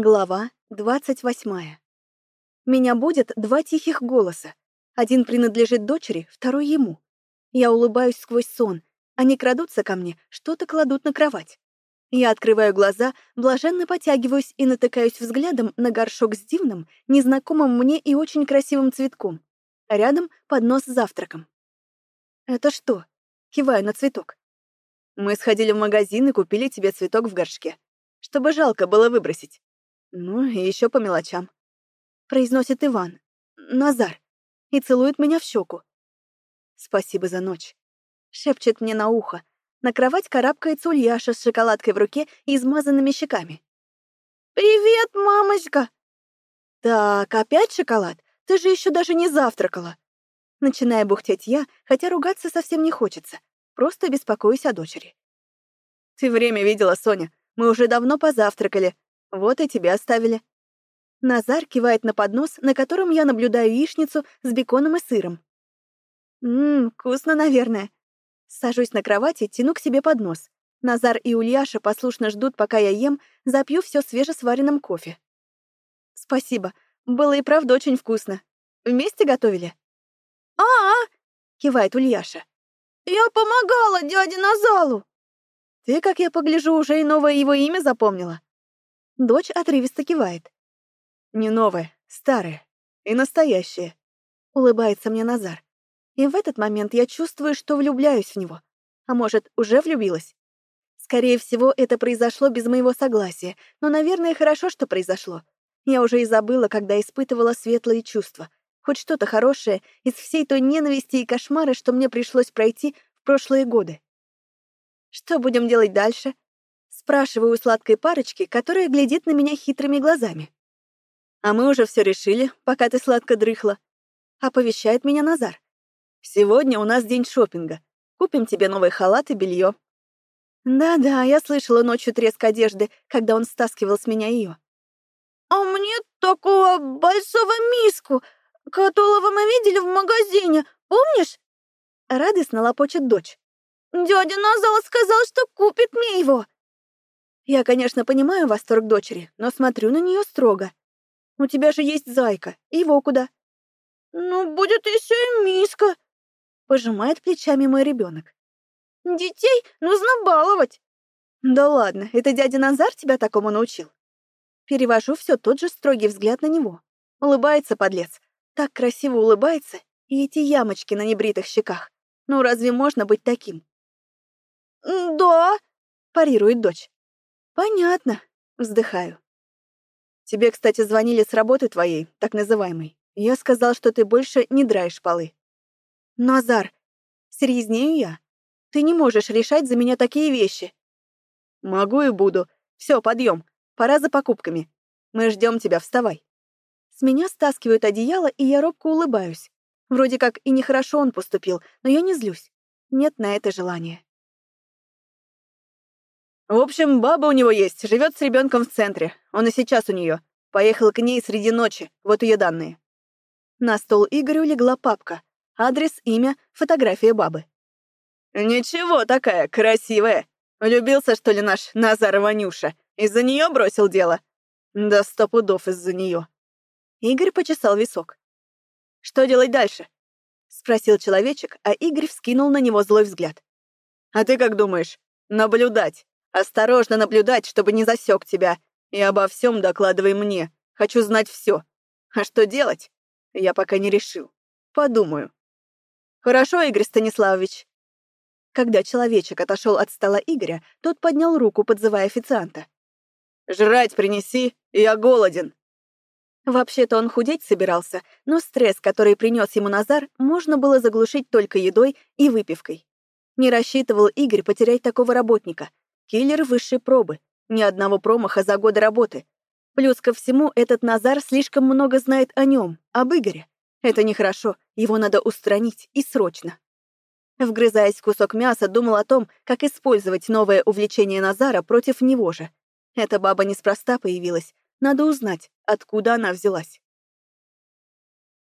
Глава двадцать восьмая. Меня будет два тихих голоса. Один принадлежит дочери, второй ему. Я улыбаюсь сквозь сон. Они крадутся ко мне, что-то кладут на кровать. Я открываю глаза, блаженно потягиваюсь и натыкаюсь взглядом на горшок с дивным, незнакомым мне и очень красивым цветком. Рядом поднос с завтраком. «Это что?» — киваю на цветок. «Мы сходили в магазин и купили тебе цветок в горшке, чтобы жалко было выбросить. Ну, и еще по мелочам. Произносит Иван. Назар. И целует меня в щеку. Спасибо за ночь. Шепчет мне на ухо. На кровать карабкается Ульяша с шоколадкой в руке и измазанными щеками. «Привет, мамочка!» «Так, опять шоколад? Ты же еще даже не завтракала!» Начиная бухтеть я, хотя ругаться совсем не хочется. Просто беспокоюсь о дочери. «Ты время видела, Соня. Мы уже давно позавтракали. Вот и тебя оставили». Назар кивает на поднос, на котором я наблюдаю яичницу с беконом и сыром. «Ммм, вкусно, наверное». Сажусь на кровати, тяну к себе поднос. Назар и Ульяша послушно ждут, пока я ем, запью все свежесваренным кофе. «Спасибо. Было и правда очень вкусно. Вместе готовили?» «А-а!» — кивает Ульяша. «Я помогала дяде Назалу!» «Ты, как я погляжу, уже и новое его имя запомнила?» Дочь отрывисто кивает. «Не новое, старое и настоящее», — улыбается мне Назар. И в этот момент я чувствую, что влюбляюсь в него. А может, уже влюбилась? Скорее всего, это произошло без моего согласия, но, наверное, хорошо, что произошло. Я уже и забыла, когда испытывала светлые чувства. Хоть что-то хорошее из всей той ненависти и кошмара, что мне пришлось пройти в прошлые годы. Что будем делать дальше? Спрашиваю у сладкой парочки, которая глядит на меня хитрыми глазами. «А мы уже все решили, пока ты сладко дрыхла», — оповещает меня Назар. «Сегодня у нас день шопинга. Купим тебе новый халат и белье. Да-да, я слышала ночью треск одежды, когда он стаскивал с меня ее. «А мне такого большого миску, которого мы видели в магазине, помнишь?» Радостно лопочет дочь. «Дядя Назал сказал, что купит мне его!» Я, конечно, понимаю восторг дочери, но смотрю на нее строго. У тебя же есть зайка. Его куда? Ну, будет еще и миска. Пожимает плечами мой ребенок. Детей нужно баловать. Да ладно, это дядя Назар тебя такому научил? Перевожу все тот же строгий взгляд на него. Улыбается подлец. Так красиво улыбается, и эти ямочки на небритых щеках. Ну разве можно быть таким? «Да», — парирует дочь. «Понятно», — вздыхаю. «Тебе, кстати, звонили с работы твоей, так называемой. Я сказал, что ты больше не драешь полы». «Назар, серьезнею я. Ты не можешь решать за меня такие вещи». «Могу и буду. Все, подъем. Пора за покупками. Мы ждем тебя, вставай». С меня стаскивают одеяло, и я робко улыбаюсь. Вроде как и нехорошо он поступил, но я не злюсь. Нет на это желания. В общем, баба у него есть, живет с ребенком в центре. Он и сейчас у нее. Поехал к ней среди ночи. Вот ее данные. На стол Игорю легла папка. Адрес, имя, фотография бабы. «Ничего такая, красивая. Влюбился, что ли, наш Назар Ванюша? Из-за нее бросил дело?» «Да сто пудов из-за нее». Игорь почесал висок. «Что делать дальше?» — спросил человечек, а Игорь вскинул на него злой взгляд. «А ты как думаешь? Наблюдать. Осторожно наблюдать, чтобы не засек тебя. И обо всем докладывай мне. Хочу знать все. А что делать? Я пока не решил. Подумаю. Хорошо, Игорь Станиславович. Когда человечек отошел от стола Игоря, тот поднял руку, подзывая официанта. «Жрать принеси, я голоден». Вообще-то он худеть собирался, но стресс, который принес ему Назар, можно было заглушить только едой и выпивкой. Не рассчитывал Игорь потерять такого работника, Киллер высшей пробы, ни одного промаха за годы работы. Плюс ко всему, этот Назар слишком много знает о нем, об Игоре. Это нехорошо, его надо устранить, и срочно. Вгрызаясь в кусок мяса, думал о том, как использовать новое увлечение Назара против него же. Эта баба неспроста появилась, надо узнать, откуда она взялась.